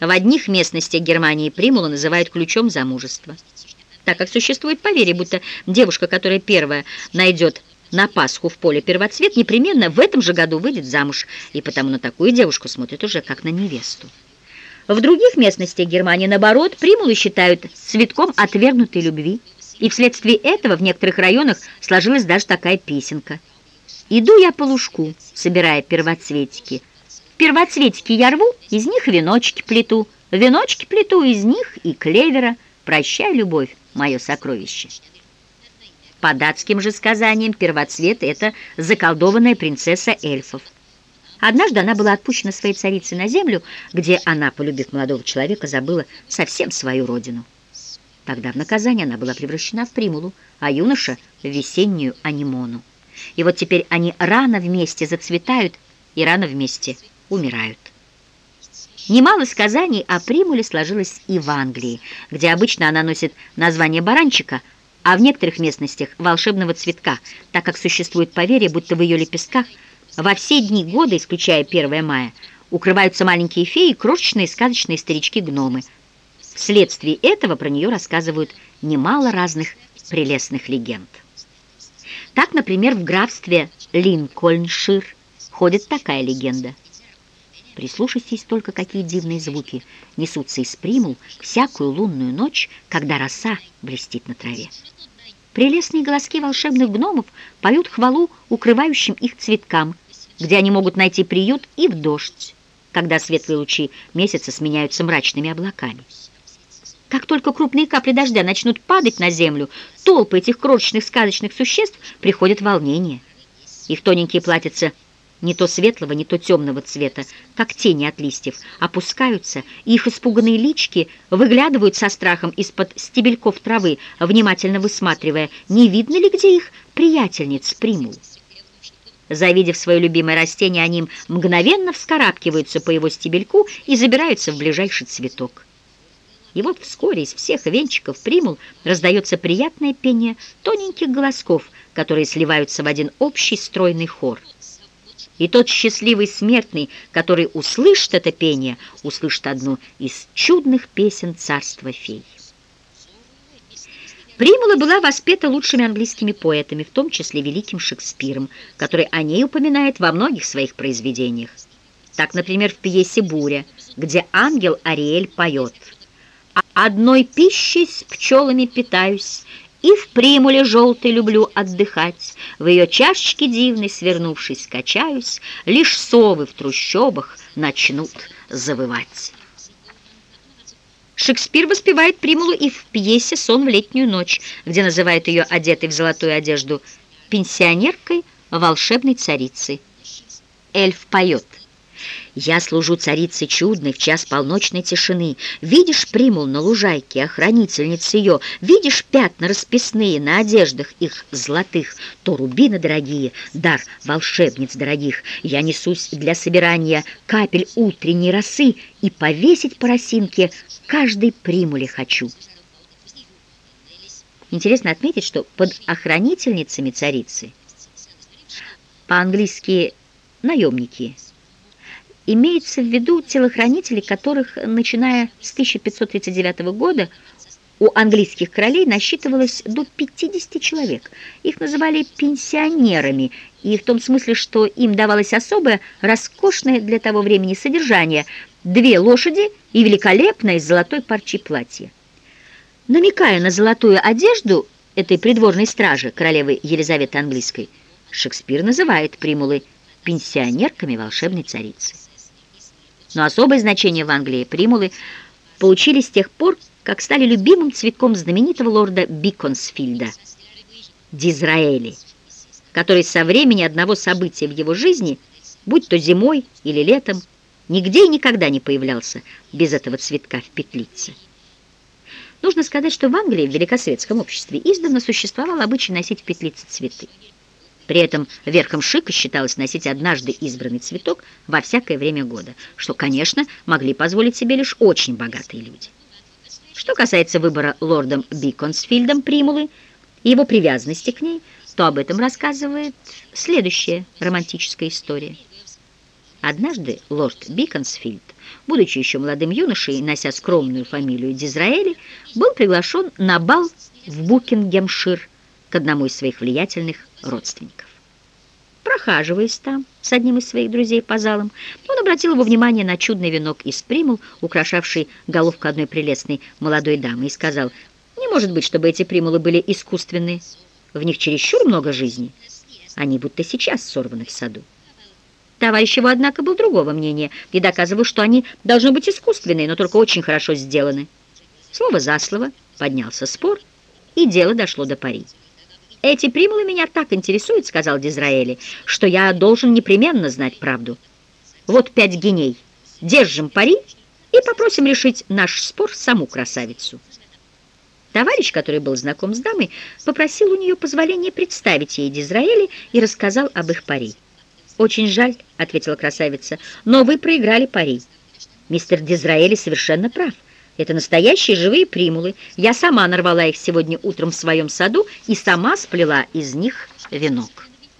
В одних местностях Германии примулу называют ключом замужества, так как существует поверье, будто девушка, которая первая найдет на Пасху в поле первоцвет, непременно в этом же году выйдет замуж, и потому на такую девушку смотрят уже как на невесту. В других местностях Германии, наоборот, примулы считают цветком отвергнутой любви, и вследствие этого в некоторых районах сложилась даже такая песенка. «Иду я по лужку, собирая первоцветики, Первоцветики я рву, из них веночки плету, Веночки плету из них и клевера. Прощай, любовь, мое сокровище. По датским же сказаниям первоцвет — это заколдованная принцесса эльфов. Однажды она была отпущена своей царицей на землю, где она, полюбив молодого человека, забыла совсем свою родину. Тогда в наказание она была превращена в примулу, а юноша — в весеннюю анимону. И вот теперь они рано вместе зацветают и рано вместе умирают. Немало сказаний о примуле сложилось и в Англии, где обычно она носит название баранчика, а в некоторых местностях волшебного цветка, так как существует поверье, будто в ее лепестках во все дни года, исключая 1 мая, укрываются маленькие феи и крошечные сказочные старички-гномы. Вследствие этого про нее рассказывают немало разных прелестных легенд. Так, например, в графстве Линкольншир ходит такая легенда – Прислушайтесь только, какие дивные звуки несутся из примул всякую лунную ночь, когда роса блестит на траве. Прелестные голоски волшебных гномов поют хвалу укрывающим их цветкам, где они могут найти приют и в дождь, когда светлые лучи месяца сменяются мрачными облаками. Как только крупные капли дождя начнут падать на землю, толпы этих крошечных сказочных существ приходят в волнение. Их тоненькие платьица – не то светлого, не то темного цвета, как тени от листьев, опускаются, и их испуганные лички выглядывают со страхом из-под стебельков травы, внимательно высматривая, не видно ли где их приятельниц примул. Завидев свое любимое растение, они мгновенно вскарабкиваются по его стебельку и забираются в ближайший цветок. И вот вскоре из всех венчиков примул раздается приятное пение тоненьких голосков, которые сливаются в один общий стройный хор — и тот счастливый смертный, который услышит это пение, услышит одну из чудных песен царства фей. Примула была воспета лучшими английскими поэтами, в том числе великим Шекспиром, который о ней упоминает во многих своих произведениях. Так, например, в пьесе «Буря», где ангел Ариэль поет «Одной пищей с пчелами питаюсь, и в примуле желтой люблю отдыхать, В ее чашечке дивной, свернувшись, качаюсь, Лишь совы в трущобах начнут завывать. Шекспир воспевает примулу и в пьесе «Сон в летнюю ночь», где называет ее одетой в золотую одежду пенсионеркой волшебной царицы. Эльф поет – я служу царице чудной в час полночной тишины. Видишь примул на лужайке, охранительниц ее, Видишь пятна расписные на одеждах их золотых, То рубины дорогие, дар волшебниц дорогих. Я несусь для собирания капель утренней росы И повесить по росинке каждой примуле хочу. Интересно отметить, что под охранительницами царицы по-английски «наемники» Имеется в виду телохранители, которых, начиная с 1539 года, у английских королей насчитывалось до 50 человек. Их называли пенсионерами, и в том смысле, что им давалось особое, роскошное для того времени содержание – две лошади и великолепное из золотой парчи платье. Намекая на золотую одежду этой придворной стражи, королевы Елизаветы Английской, Шекспир называет примулы пенсионерками волшебной царицы. Но особое значение в Англии примулы получили с тех пор, как стали любимым цветком знаменитого лорда Биконсфильда, Дизраэли, который со времени одного события в его жизни, будь то зимой или летом, нигде и никогда не появлялся без этого цветка в петлице. Нужно сказать, что в Англии в великосветском обществе издавна существовал обычай носить в петлице цветы. При этом верхом шика считалось носить однажды избранный цветок во всякое время года, что, конечно, могли позволить себе лишь очень богатые люди. Что касается выбора лордом Биконсфильдом примулы и его привязанности к ней, то об этом рассказывает следующая романтическая история. Однажды лорд Биконсфильд, будучи еще молодым юношей нося скромную фамилию Дизраэли, был приглашен на бал в Букингемшир к одному из своих влиятельных родственников. Прохаживаясь там с одним из своих друзей по залам, он обратил его внимание на чудный венок из примул, украшавший головку одной прелестной молодой дамы, и сказал, «Не может быть, чтобы эти примулы были искусственные. В них чересчур много жизни. Они будто сейчас сорваны в саду». Товарищ его, однако, был другого мнения и доказывал, что они должны быть искусственные, но только очень хорошо сделаны. Слово за слово поднялся спор, и дело дошло до пари. «Эти примулы меня так интересуют, — сказал Дизраэли, — что я должен непременно знать правду. Вот пять геней. Держим пари и попросим решить наш спор саму красавицу». Товарищ, который был знаком с дамой, попросил у нее позволения представить ей Дизраэли и рассказал об их пари. «Очень жаль», — ответила красавица, — «но вы проиграли пари. Мистер Дизраэли совершенно прав. Это настоящие живые примулы. Я сама нарвала их сегодня утром в своем саду и сама сплела из них венок».